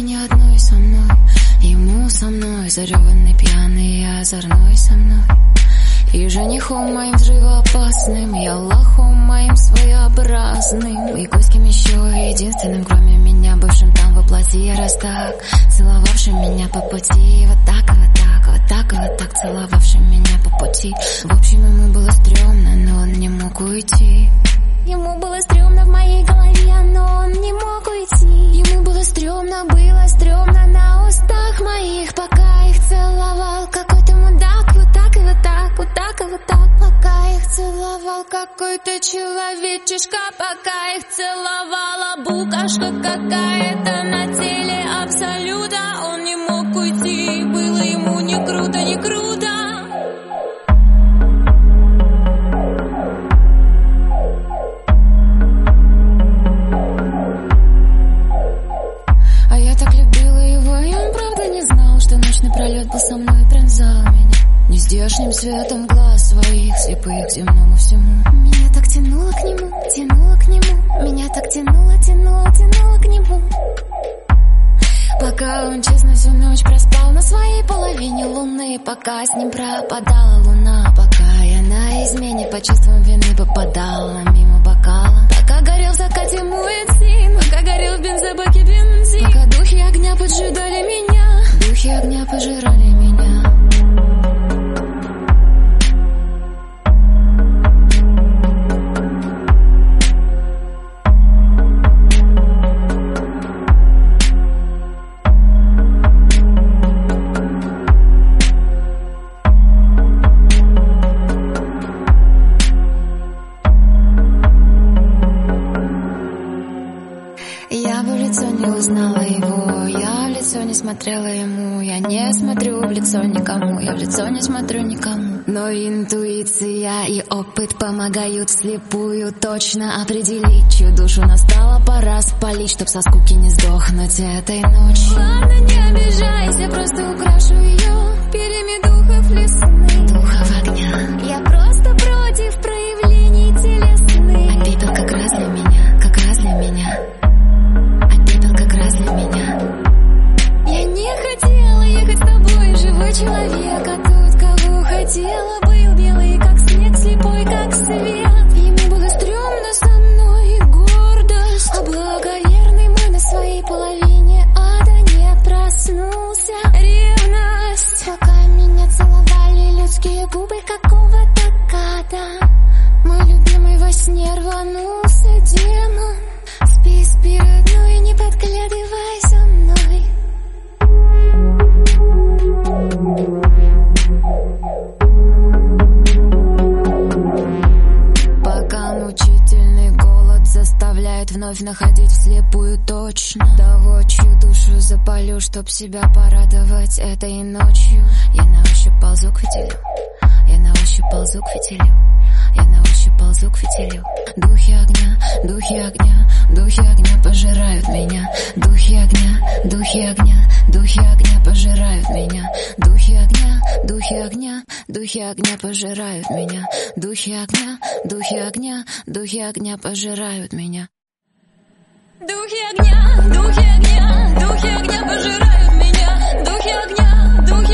ни одной со мной. Ему со мной. Зареванный, пьяный озорной со мной. И женихом моим взрывоопасным И Аллахом моим своеобразным. И кое еще единственным, кроме меня Бывшим там я раз так Целовавшим меня по пути. Вот так вот так, вот так вот так Целовавшим меня по пути. В общем, ему было стрёмно, но он не мог уйти Ему было стрёмно в моей голове, но он не мог уйти. Ему было стрёмно, было стрёмно на устах моих, пока их целовал какой-то мудак, вот так и вот так, вот так и вот так, пока их целовал какой-то человечишка, пока их целовала букашка какая-то на Нездешним светом глаз своих, слепых земному всему. Меня так тянуло к нему, тянуло к нему. Меня так тянуло, тянуло, тянуло к нему. Пока он честно всю ночь проспал на своей половине луны Пока с ним пропадала луна Пока я на измене по чувствам вины попадала мимо бокала. Пока горел в закате муэцин Пока горел в бензобаке бензин. Пока духи огня узнала его, я в лицо не смотрела ему, я не смотрю в лицо никому, я в лицо не смотрю никому. Но интуиция и опыт помогают слепую точно определить, чью душу настала пора спалить, чтоб со скуки не сдохнуть этой ночью. Ладно, не обижайся, просто украшу ее перьями духов лесных. Духов огня, людские губы какого-то гада. Мой любимый во сне рванулся демон Спи, спи, родной, не подглядывай за мной. Пока мучительный голод заставляет вновь находить вслепую точно Того, чью душу запалю, чтоб себя порадовать этой ночью Я на ощупь ползу к на ощупь ползу к фитилю Я на ощупь ползу к фитилю Духи огня, духи огня, духи огня пожирают меня Духи огня, духи огня, духи огня пожирают меня Духи огня, духи огня, духи огня пожирают меня Духи огня, духи огня, духи огня пожирают меня Духи огня, духи огня, духи огня пожирают меня. Духи огня, духи